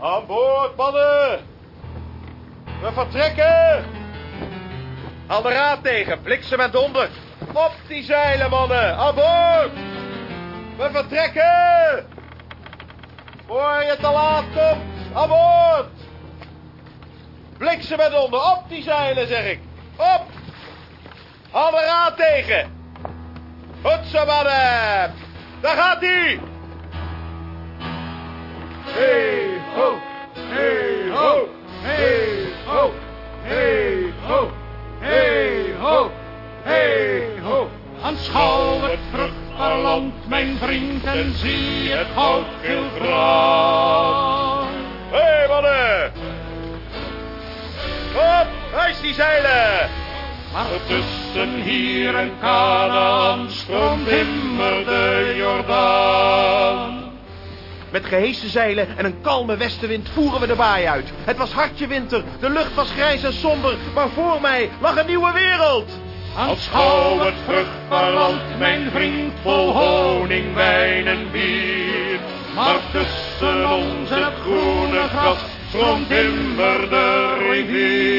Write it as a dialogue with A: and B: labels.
A: Aan boord, mannen! We vertrekken! Al de raad tegen, bliksem en donder. Op die zeilen, mannen! Aan boord! We vertrekken! Voor je te laat komt, aan boord! Bliksem donder, op die zeilen, zeg ik. Op! Al de raad tegen! Zo, mannen! Daar gaat hij!
B: Ho. Aanschouw het vruchtbaar land, mijn vriend, en zie het goudgeel graan.
A: Hé, hey, mannen! Op, wijs die zeilen!
B: Maar tussen hier en Canaan stroomt immer de Jordaan.
A: Met gehezen zeilen en een kalme westenwind voeren we de baai uit. Het was hartje winter, de lucht was grijs en somber, maar voor mij lag een nieuwe wereld.
B: Aanschouw het vruchtbaar land, mijn vriend, vol honing, wijn en bier. Maar tussen ons het groene gras stroomt immer de rivier.